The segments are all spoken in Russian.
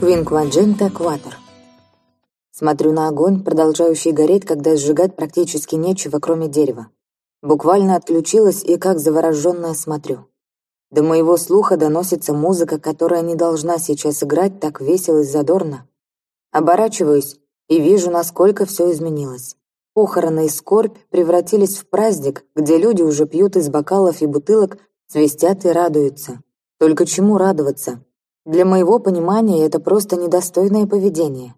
Квинкваджента Кватер. Смотрю на огонь, продолжающий гореть, когда сжигать практически нечего, кроме дерева. Буквально отключилась и как завороженная смотрю. До моего слуха доносится музыка, которая не должна сейчас играть так весело и задорно. Оборачиваюсь и вижу, насколько все изменилось. Похороны и скорбь превратились в праздник, где люди уже пьют из бокалов и бутылок, свистят и радуются. Только чему радоваться? Для моего понимания это просто недостойное поведение.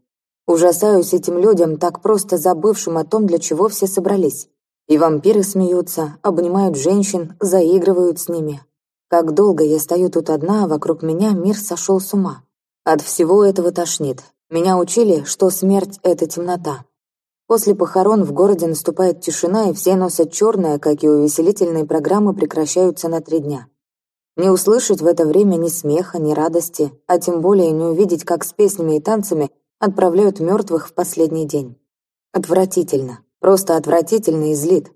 Ужасаюсь этим людям, так просто забывшим о том, для чего все собрались. И вампиры смеются, обнимают женщин, заигрывают с ними. Как долго я стою тут одна, а вокруг меня мир сошел с ума. От всего этого тошнит. Меня учили, что смерть — это темнота. После похорон в городе наступает тишина, и все носят черное, как и увеселительные программы прекращаются на три дня. Не услышать в это время ни смеха, ни радости, а тем более не увидеть, как с песнями и танцами отправляют мертвых в последний день. Отвратительно, просто отвратительно и злит.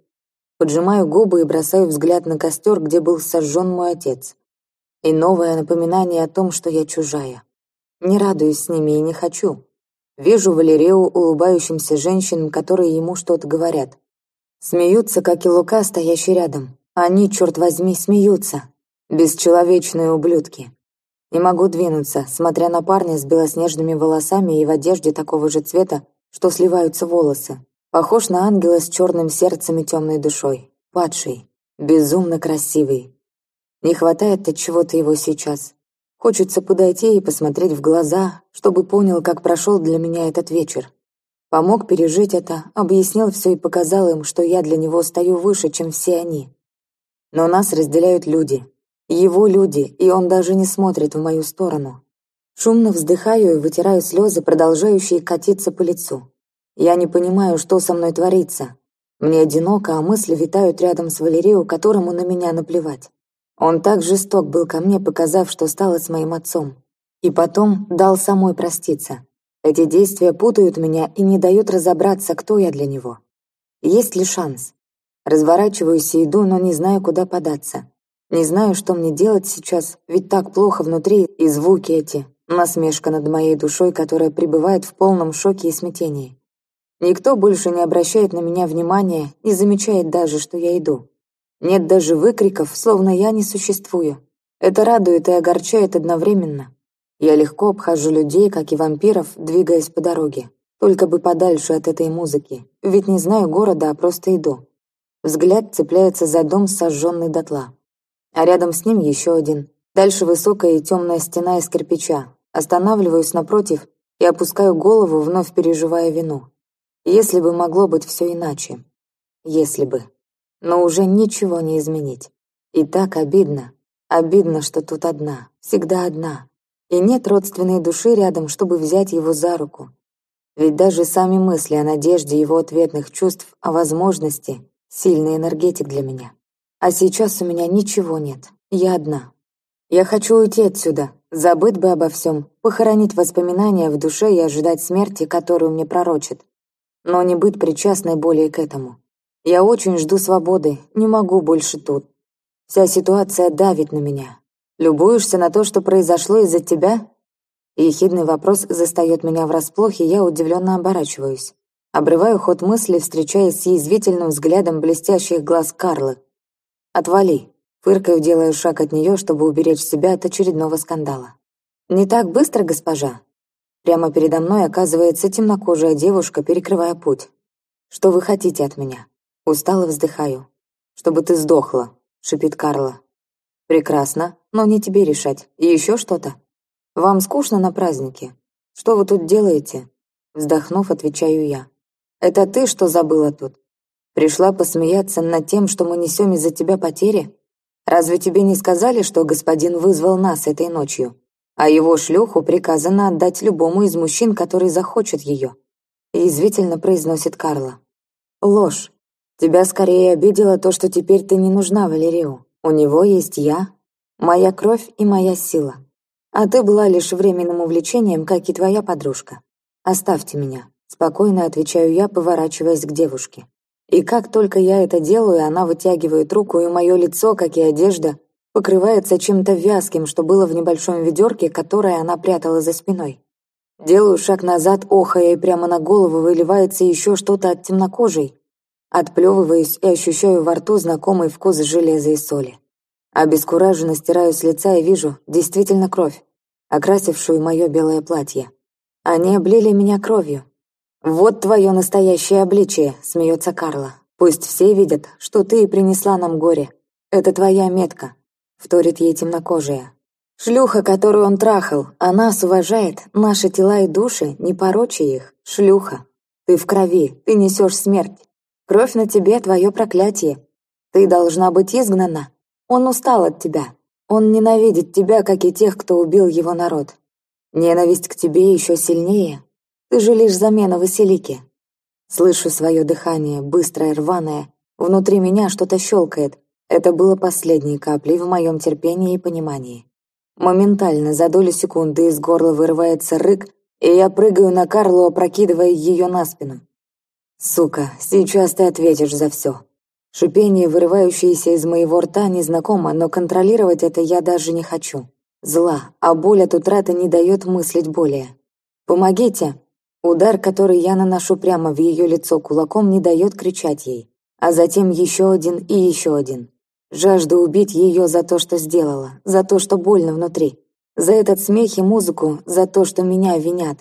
Поджимаю губы и бросаю взгляд на костер, где был сожжен мой отец. И новое напоминание о том, что я чужая. Не радуюсь с ними и не хочу. Вижу Валерею улыбающимся женщинам, которые ему что-то говорят. Смеются, как и Лука, стоящий рядом. Они, черт возьми, смеются. Бесчеловечные ублюдки. Не могу двинуться, смотря на парня с белоснежными волосами и в одежде такого же цвета, что сливаются волосы. Похож на ангела с черным сердцем и темной душой. Падший. Безумно красивый. Не хватает от чего-то его сейчас. Хочется подойти и посмотреть в глаза, чтобы понял, как прошел для меня этот вечер. Помог пережить это, объяснил все и показал им, что я для него стою выше, чем все они. Но нас разделяют люди, его люди, и он даже не смотрит в мою сторону. Шумно вздыхаю и вытираю слезы, продолжающие катиться по лицу. Я не понимаю, что со мной творится. Мне одиноко, а мысли витают рядом с Валерио, которому на меня наплевать. Он так жесток был ко мне, показав, что стало с моим отцом. И потом дал самой проститься. Эти действия путают меня и не дают разобраться, кто я для него. Есть ли шанс? Разворачиваюсь и иду, но не знаю, куда податься. Не знаю, что мне делать сейчас, ведь так плохо внутри, и звуки эти, насмешка над моей душой, которая пребывает в полном шоке и смятении. Никто больше не обращает на меня внимания, не замечает даже, что я иду. Нет даже выкриков, словно я не существую. Это радует и огорчает одновременно. Я легко обхожу людей, как и вампиров, двигаясь по дороге. Только бы подальше от этой музыки. Ведь не знаю города, а просто иду. Взгляд цепляется за дом, сожженный дотла а рядом с ним еще один. Дальше высокая и темная стена из кирпича. Останавливаюсь напротив и опускаю голову, вновь переживая вину. Если бы могло быть все иначе. Если бы. Но уже ничего не изменить. И так обидно. Обидно, что тут одна. Всегда одна. И нет родственной души рядом, чтобы взять его за руку. Ведь даже сами мысли о надежде его ответных чувств, о возможности — сильный энергетик для меня. А сейчас у меня ничего нет. Я одна. Я хочу уйти отсюда, забыть бы обо всем, похоронить воспоминания в душе и ожидать смерти, которую мне пророчат. Но не быть причастной более к этому. Я очень жду свободы, не могу больше тут. Вся ситуация давит на меня. Любуешься на то, что произошло из-за тебя? Ехидный вопрос застает меня врасплох, и я удивленно оборачиваюсь. Обрываю ход мысли, встречаясь с язвительным взглядом блестящих глаз Карлы. «Отвали!» Фыркаю, делаю шаг от нее, чтобы уберечь себя от очередного скандала. «Не так быстро, госпожа!» Прямо передо мной оказывается темнокожая девушка, перекрывая путь. «Что вы хотите от меня?» Устало вздыхаю. «Чтобы ты сдохла», — шипит Карла. «Прекрасно, но не тебе решать. И еще что-то?» «Вам скучно на празднике? Что вы тут делаете?» Вздохнув, отвечаю я. «Это ты что забыла тут? Пришла посмеяться над тем, что мы несем из-за тебя потери? Разве тебе не сказали, что господин вызвал нас этой ночью? А его шлюху приказано отдать любому из мужчин, который захочет ее. Язвительно произносит Карла. Ложь. Тебя скорее обидело то, что теперь ты не нужна Валерию. У него есть я, моя кровь и моя сила. А ты была лишь временным увлечением, как и твоя подружка. Оставьте меня. Спокойно отвечаю я, поворачиваясь к девушке. И как только я это делаю, она вытягивает руку, и мое лицо, как и одежда, покрывается чем-то вязким, что было в небольшом ведерке, которое она прятала за спиной. Делаю шаг назад, охая, и прямо на голову выливается еще что-то от темнокожей. Отплевываюсь и ощущаю во рту знакомый вкус железа и соли. Обескураженно стираю с лица и вижу действительно кровь, окрасившую мое белое платье. Они облили меня кровью. «Вот твое настоящее обличие», — смеется Карла. «Пусть все видят, что ты и принесла нам горе. Это твоя метка», — вторит ей темнокожая. «Шлюха, которую он трахал, она нас уважает, наши тела и души, не порочи их. Шлюха, ты в крови, ты несешь смерть. Кровь на тебе — твое проклятие. Ты должна быть изгнана. Он устал от тебя. Он ненавидит тебя, как и тех, кто убил его народ. Ненависть к тебе еще сильнее. Ты же лишь замена Василики. Слышу свое дыхание, быстрое, рваное. Внутри меня что-то щелкает. Это было последней каплей в моем терпении и понимании. Моментально, за долю секунды, из горла вырывается рык, и я прыгаю на Карлу, опрокидывая ее на спину. «Сука, сейчас ты ответишь за все». Шипение, вырывающееся из моего рта, незнакомо, но контролировать это я даже не хочу. Зла, а боль от утраты не дает мыслить более. «Помогите!» Удар, который я наношу прямо в ее лицо кулаком, не дает кричать ей. А затем еще один и еще один. Жажду убить ее за то, что сделала, за то, что больно внутри. За этот смех и музыку, за то, что меня винят.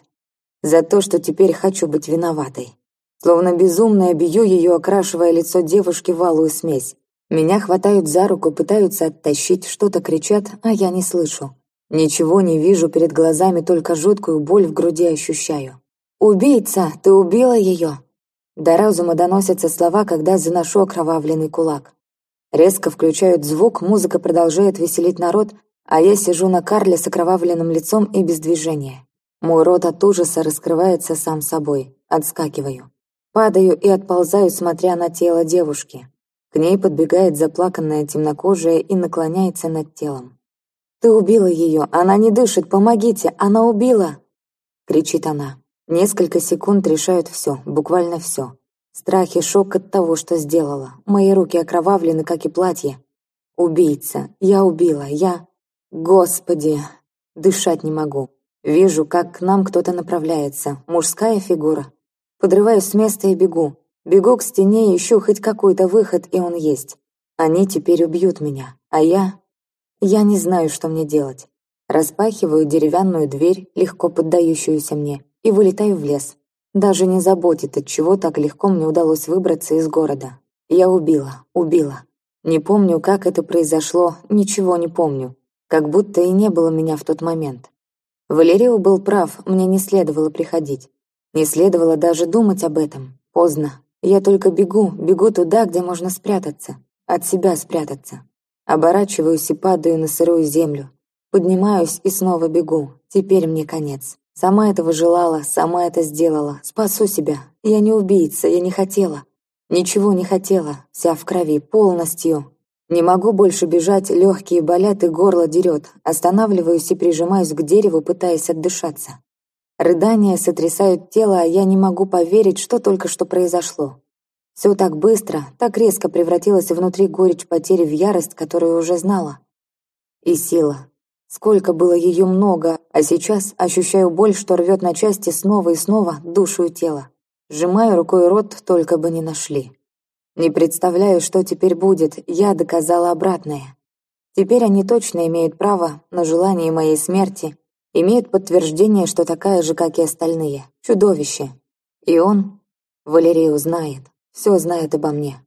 За то, что теперь хочу быть виноватой. Словно безумная бью ее, окрашивая лицо девушки в алую смесь. Меня хватают за руку, пытаются оттащить, что-то кричат, а я не слышу. Ничего не вижу перед глазами, только жуткую боль в груди ощущаю. «Убийца! Ты убила ее!» До разума доносятся слова, когда заношу окровавленный кулак. Резко включают звук, музыка продолжает веселить народ, а я сижу на карле с окровавленным лицом и без движения. Мой рот от ужаса раскрывается сам собой. Отскакиваю. Падаю и отползаю, смотря на тело девушки. К ней подбегает заплаканная темнокожая и наклоняется над телом. «Ты убила ее! Она не дышит! Помогите! Она убила!» Кричит она. Несколько секунд решают все, буквально все. Страх и шок от того, что сделала. Мои руки окровавлены, как и платье. Убийца. Я убила. Я... Господи! Дышать не могу. Вижу, как к нам кто-то направляется. Мужская фигура. Подрываюсь с места и бегу. Бегу к стене, ищу хоть какой-то выход, и он есть. Они теперь убьют меня, а я... Я не знаю, что мне делать. Распахиваю деревянную дверь, легко поддающуюся мне, и вылетаю в лес. Даже не заботит, от чего так легко мне удалось выбраться из города. Я убила, убила. Не помню, как это произошло, ничего не помню. Как будто и не было меня в тот момент. Валерио был прав, мне не следовало приходить. Не следовало даже думать об этом. Поздно. Я только бегу, бегу туда, где можно спрятаться. От себя спрятаться. Оборачиваюсь и падаю на сырую землю. Поднимаюсь и снова бегу. Теперь мне конец. Сама этого желала, сама это сделала. Спасу себя. Я не убийца, я не хотела. Ничего не хотела. Вся в крови, полностью. Не могу больше бежать, легкие болят и горло дерет. Останавливаюсь и прижимаюсь к дереву, пытаясь отдышаться. Рыдания сотрясают тело, а я не могу поверить, что только что произошло. Все так быстро, так резко превратилось внутри горечь потери в ярость, которую уже знала. И сила. Сколько было ее много, а сейчас ощущаю боль, что рвет на части снова и снова душу и тело. Сжимаю рукой рот, только бы не нашли. Не представляю, что теперь будет, я доказала обратное. Теперь они точно имеют право на желание моей смерти имеет подтверждение, что такая же, как и остальные. Чудовище. И он, Валерий узнает, все знает обо мне.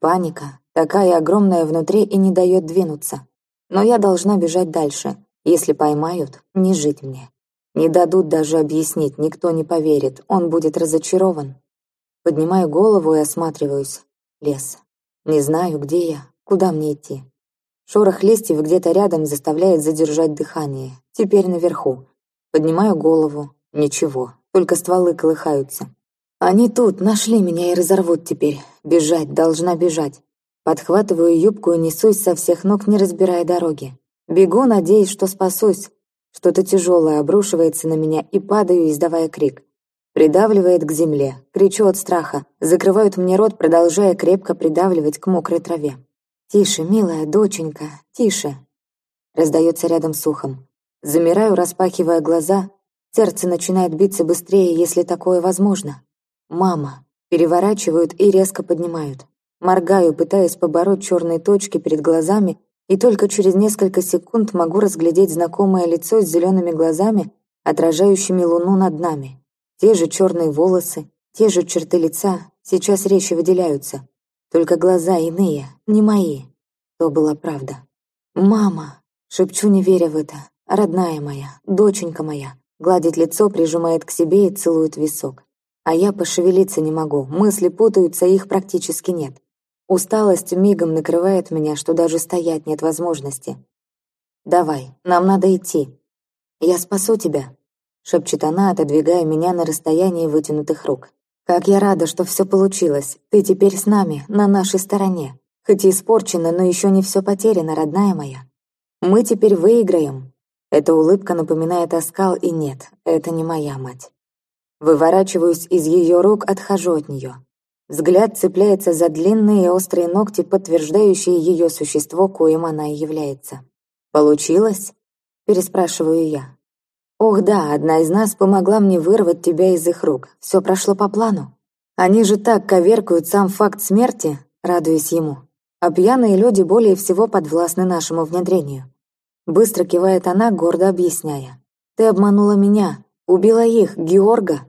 Паника, такая огромная внутри и не дает двинуться. Но я должна бежать дальше. Если поймают, не жить мне. Не дадут даже объяснить, никто не поверит, он будет разочарован. Поднимаю голову и осматриваюсь. Лес. Не знаю, где я, куда мне идти. Шорох листьев где-то рядом заставляет задержать дыхание. Теперь наверху. Поднимаю голову. Ничего, только стволы колыхаются. Они тут, нашли меня и разорвут теперь. Бежать, должна бежать. Подхватываю юбку и несусь со всех ног, не разбирая дороги. Бегу, надеясь, что спасусь. Что-то тяжелое обрушивается на меня и падаю, издавая крик. Придавливает к земле. Кричу от страха. Закрывают мне рот, продолжая крепко придавливать к мокрой траве. «Тише, милая доченька, тише!» Раздается рядом с ухом. Замираю, распахивая глаза. Сердце начинает биться быстрее, если такое возможно. «Мама!» Переворачивают и резко поднимают. Моргаю, пытаясь побороть черные точки перед глазами, и только через несколько секунд могу разглядеть знакомое лицо с зелеными глазами, отражающими луну над нами. Те же черные волосы, те же черты лица сейчас резче выделяются. Только глаза иные, не мои. То была правда. «Мама!» — шепчу, не веря в это. «Родная моя, доченька моя!» Гладит лицо, прижимает к себе и целует висок. А я пошевелиться не могу, мысли путаются, их практически нет. Усталость мигом накрывает меня, что даже стоять нет возможности. «Давай, нам надо идти. Я спасу тебя», — шепчет она, отодвигая меня на расстоянии вытянутых рук. «Как я рада, что все получилось. Ты теперь с нами, на нашей стороне. Хоть и испорчено, но еще не все потеряно, родная моя. Мы теперь выиграем». Эта улыбка напоминает оскал, и нет, это не моя мать. Выворачиваюсь из ее рук, отхожу от нее. Взгляд цепляется за длинные и острые ногти, подтверждающие ее существо, коим она и является. «Получилось?» – переспрашиваю я. «Ох да, одна из нас помогла мне вырвать тебя из их рук. Все прошло по плану. Они же так коверкают сам факт смерти», – радуясь ему. «А пьяные люди более всего подвластны нашему внедрению». Быстро кивает она, гордо объясняя. «Ты обманула меня, убила их, Георга,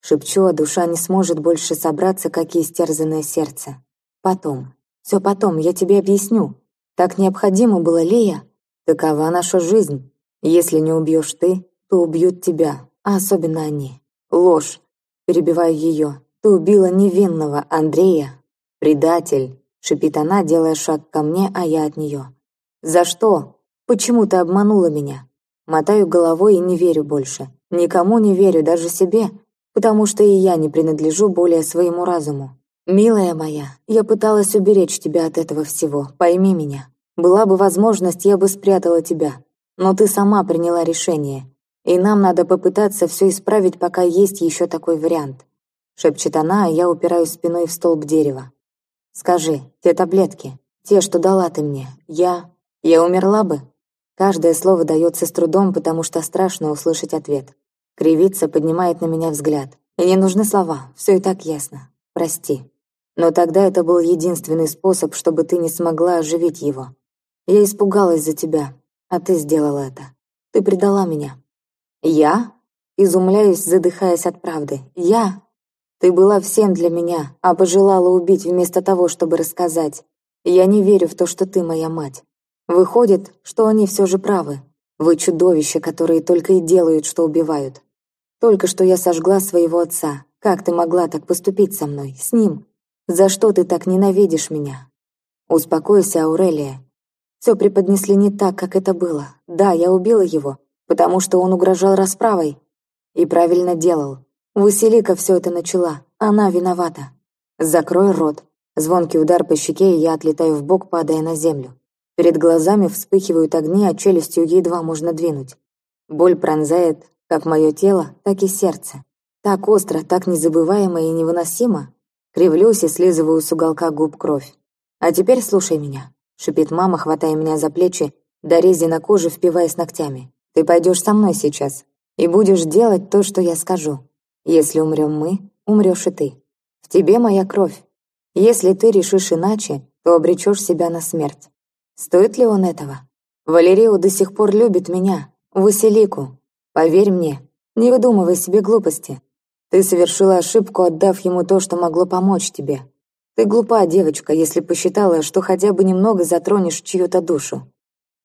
Шепчу, а душа не сможет больше собраться, как и истерзанное сердце. Потом. Все потом, я тебе объясню. Так необходимо было, Лея. Такова наша жизнь. Если не убьешь ты, то убьют тебя, а особенно они. Ложь. Перебиваю ее. Ты убила невинного Андрея. Предатель. Шипит она, делая шаг ко мне, а я от нее. За что? Почему ты обманула меня? Мотаю головой и не верю больше. Никому не верю, даже себе потому что и я не принадлежу более своему разуму. Милая моя, я пыталась уберечь тебя от этого всего, пойми меня. Была бы возможность, я бы спрятала тебя. Но ты сама приняла решение. И нам надо попытаться все исправить, пока есть еще такой вариант. Шепчет она, а я упираюсь спиной в столб дерева. Скажи, те таблетки, те, что дала ты мне, я... Я умерла бы? Каждое слово дается с трудом, потому что страшно услышать ответ. Кривица поднимает на меня взгляд. И не нужны слова, все и так ясно. Прости. Но тогда это был единственный способ, чтобы ты не смогла оживить его. Я испугалась за тебя, а ты сделала это. Ты предала меня. Я? Изумляюсь, задыхаясь от правды. Я? Ты была всем для меня, а пожелала убить вместо того, чтобы рассказать. Я не верю в то, что ты моя мать. Выходит, что они все же правы. Вы чудовища, которые только и делают, что убивают. Только что я сожгла своего отца. Как ты могла так поступить со мной, с ним? За что ты так ненавидишь меня? Успокойся, Аурелия. Все преподнесли не так, как это было. Да, я убила его, потому что он угрожал расправой. И правильно делал. Василика все это начала. Она виновата. Закрой рот. Звонкий удар по щеке, и я отлетаю в бок, падая на землю. Перед глазами вспыхивают огни, а челюстью едва можно двинуть. Боль пронзает, как мое тело, так и сердце. Так остро, так незабываемо и невыносимо. Кривлюсь и слизываю с уголка губ кровь. «А теперь слушай меня», — шипит мама, хватая меня за плечи, до рези на коже впиваясь ногтями. «Ты пойдешь со мной сейчас и будешь делать то, что я скажу. Если умрем мы, умрешь и ты. В тебе моя кровь. Если ты решишь иначе, то обречешь себя на смерть. Стоит ли он этого? Валерио до сих пор любит меня, Василику, Поверь мне, не выдумывай себе глупости. Ты совершила ошибку, отдав ему то, что могло помочь тебе. Ты глупа, девочка, если посчитала, что хотя бы немного затронешь чью-то душу.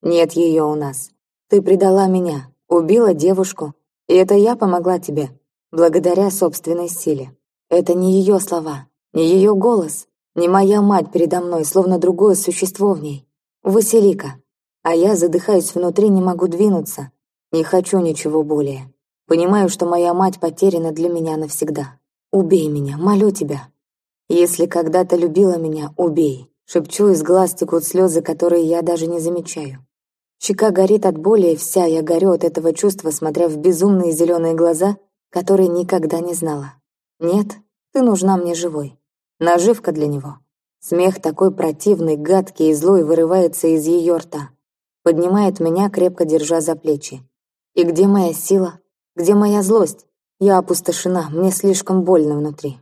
Нет ее у нас. Ты предала меня, убила девушку, и это я помогла тебе, благодаря собственной силе. Это не ее слова, не ее голос, не моя мать передо мной, словно другое существо в ней. Василика. А я задыхаюсь внутри, не могу двинуться, не хочу ничего более. Понимаю, что моя мать потеряна для меня навсегда. Убей меня, молю тебя. Если когда-то любила меня, убей. Шепчу, из глаз текут слезы, которые я даже не замечаю. Щека горит от боли, и вся я горю от этого чувства, смотря в безумные зеленые глаза, которые никогда не знала. Нет, ты нужна мне живой. Наживка для него. Смех такой противный, гадкий и злой вырывается из ее рта. Поднимает меня, крепко держа за плечи. И где моя сила? Где моя злость? Я опустошена, мне слишком больно внутри.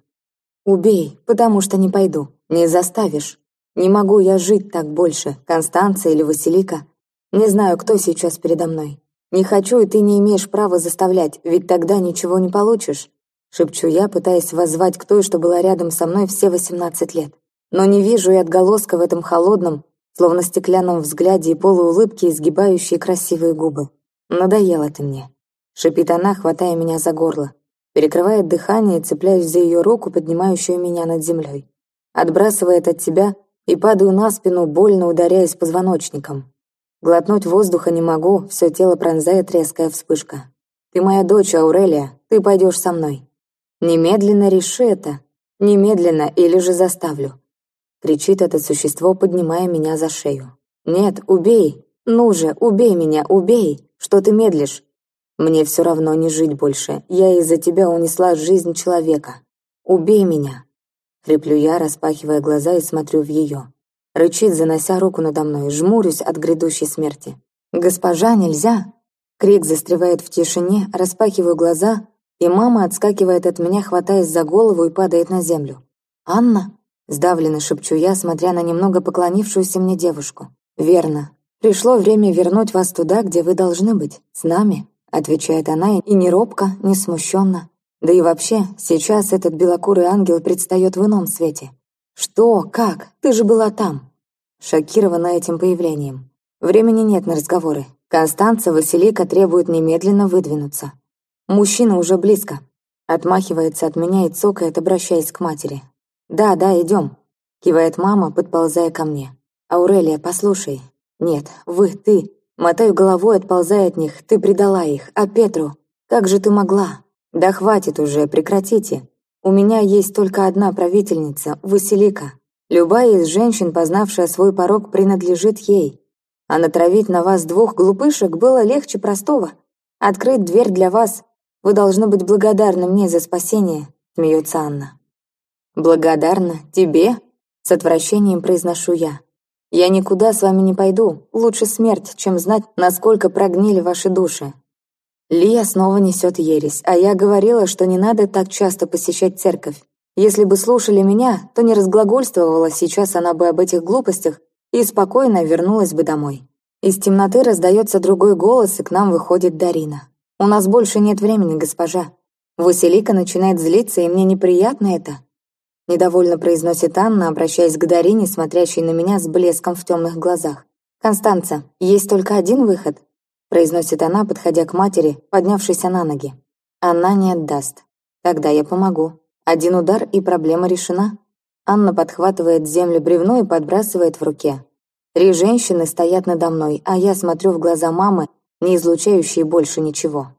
Убей, потому что не пойду. Не заставишь. Не могу я жить так больше, Констанция или Василика. Не знаю, кто сейчас передо мной. Не хочу, и ты не имеешь права заставлять, ведь тогда ничего не получишь. Шепчу я, пытаясь воззвать к той, что была рядом со мной все восемнадцать лет. Но не вижу и отголоска в этом холодном, словно стеклянном взгляде и полуулыбке, изгибающие красивые губы. «Надоело ты мне», — шипит она, хватая меня за горло. Перекрывает дыхание и цепляюсь за ее руку, поднимающую меня над землей. Отбрасывает от тебя и падаю на спину, больно ударяясь позвоночником. Глотнуть воздуха не могу, все тело пронзает резкая вспышка. «Ты моя дочь, Аурелия, ты пойдешь со мной». «Немедленно реши это. Немедленно или же заставлю». Кричит это существо, поднимая меня за шею. «Нет, убей! Ну же, убей меня, убей! Что ты медлишь? Мне все равно не жить больше. Я из-за тебя унесла жизнь человека. Убей меня!» Хриплю я, распахивая глаза и смотрю в ее. Рычит, занося руку надо мной, жмурюсь от грядущей смерти. «Госпожа, нельзя!» Крик застревает в тишине, распахиваю глаза, и мама отскакивает от меня, хватаясь за голову и падает на землю. «Анна?» – сдавленно шепчу я, смотря на немного поклонившуюся мне девушку. «Верно. Пришло время вернуть вас туда, где вы должны быть, с нами», – отвечает она, и не робко, не смущенно. Да и вообще, сейчас этот белокурый ангел предстает в ином свете. «Что? Как? Ты же была там!» Шокирована этим появлением. Времени нет на разговоры. Констанца Василика требует немедленно выдвинуться. Мужчина уже близко. Отмахивается от меня и цокает, обращаясь к матери. «Да, да, идем», — кивает мама, подползая ко мне. «Аурелия, послушай». «Нет, вы, ты». Мотаю головой, отползая от них. «Ты предала их. А Петру? Как же ты могла?» «Да хватит уже, прекратите. У меня есть только одна правительница, Василика. Любая из женщин, познавшая свой порог, принадлежит ей. А натравить на вас двух глупышек было легче простого. Открыть дверь для вас. Вы должны быть благодарны мне за спасение», — смеется Анна. «Благодарна? Тебе?» — с отвращением произношу я. «Я никуда с вами не пойду. Лучше смерть, чем знать, насколько прогнили ваши души. Лия снова несет ересь, а я говорила, что не надо так часто посещать церковь. Если бы слушали меня, то не разглагольствовала сейчас она бы об этих глупостях и спокойно вернулась бы домой. Из темноты раздается другой голос, и к нам выходит Дарина. «У нас больше нет времени, госпожа». Василика начинает злиться, и мне неприятно это. Недовольно произносит Анна, обращаясь к Дарине, смотрящей на меня с блеском в темных глазах. «Констанца, есть только один выход произносит она, подходя к матери, поднявшейся на ноги. Она не отдаст. Тогда я помогу. Один удар, и проблема решена. Анна подхватывает землю бревно и подбрасывает в руке. Три женщины стоят надо мной, а я смотрю в глаза мамы, не излучающие больше ничего.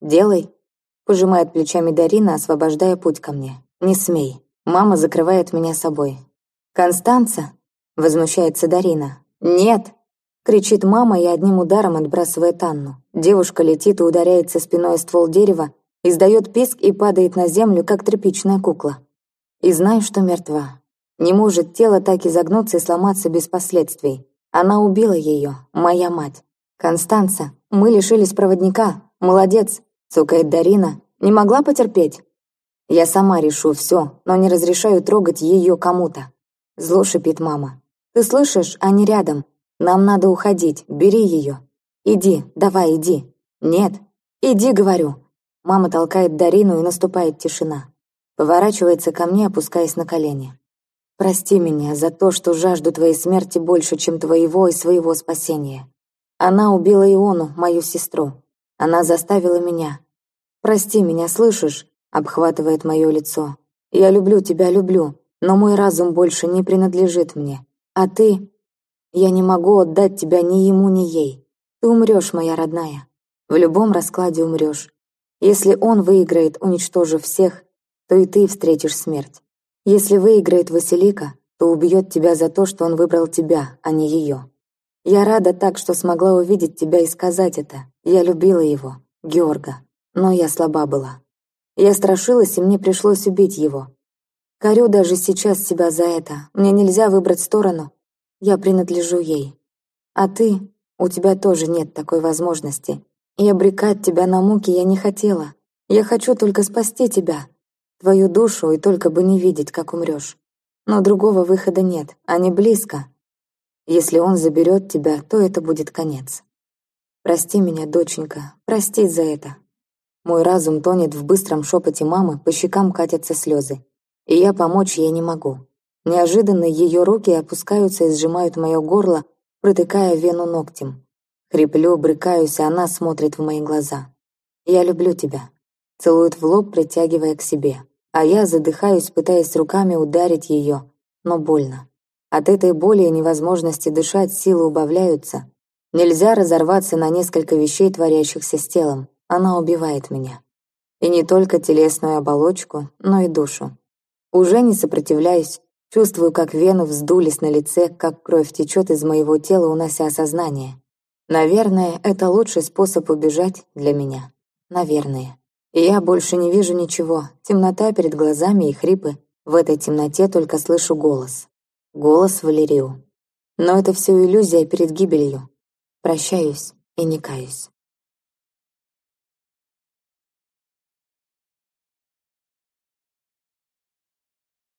«Делай», — пожимает плечами Дарина, освобождая путь ко мне. «Не смей». Мама закрывает меня собой. «Констанца?» — возмущается Дарина. «Нет!» Кричит мама и одним ударом отбрасывает Анну. Девушка летит и ударяется спиной о ствол дерева, издает писк и падает на землю, как тряпичная кукла. И знаю, что мертва. Не может тело так изогнуться и сломаться без последствий. Она убила ее, моя мать. «Констанца, мы лишились проводника. Молодец!» — цукает Дарина. «Не могла потерпеть?» «Я сама решу все, но не разрешаю трогать ее кому-то». Зло шипит мама. «Ты слышишь? Они рядом. Нам надо уходить, бери ее. Иди, давай, иди. Нет, иди, говорю. Мама толкает Дарину, и наступает тишина. Поворачивается ко мне, опускаясь на колени. Прости меня за то, что жажду твоей смерти больше, чем твоего и своего спасения. Она убила Иону, мою сестру. Она заставила меня. Прости меня, слышишь? Обхватывает мое лицо. Я люблю тебя, люблю, но мой разум больше не принадлежит мне. А ты я не могу отдать тебя ни ему, ни ей. Ты умрешь, моя родная. В любом раскладе умрешь. Если он выиграет, уничтожив всех, то и ты встретишь смерть. Если выиграет Василика, то убьет тебя за то, что он выбрал тебя, а не ее. Я рада так, что смогла увидеть тебя и сказать это. Я любила его, Георга, но я слаба была. Я страшилась, и мне пришлось убить его. Корю даже сейчас себя за это. Мне нельзя выбрать сторону, я принадлежу ей. А ты, у тебя тоже нет такой возможности. И обрекать тебя на муки я не хотела. Я хочу только спасти тебя, твою душу, и только бы не видеть, как умрешь. Но другого выхода нет, не близко. Если он заберет тебя, то это будет конец. Прости меня, доченька, прости за это. Мой разум тонет в быстром шепоте мамы, по щекам катятся слезы. И я помочь ей не могу. Неожиданно ее руки опускаются и сжимают мое горло, протыкая вену ногтем. Хриплю, брыкаюсь, и она смотрит в мои глаза. «Я люблю тебя». Целует в лоб, притягивая к себе. А я задыхаюсь, пытаясь руками ударить ее, но больно. От этой боли и невозможности дышать силы убавляются. Нельзя разорваться на несколько вещей, творящихся с телом. Она убивает меня. И не только телесную оболочку, но и душу. Уже не сопротивляюсь, чувствую, как вены вздулись на лице, как кровь течет из моего тела, унося сознание. Наверное, это лучший способ убежать для меня. Наверное. И я больше не вижу ничего. Темнота перед глазами и хрипы. В этой темноте только слышу голос. Голос Валерию. Но это все иллюзия перед гибелью. Прощаюсь и не каюсь.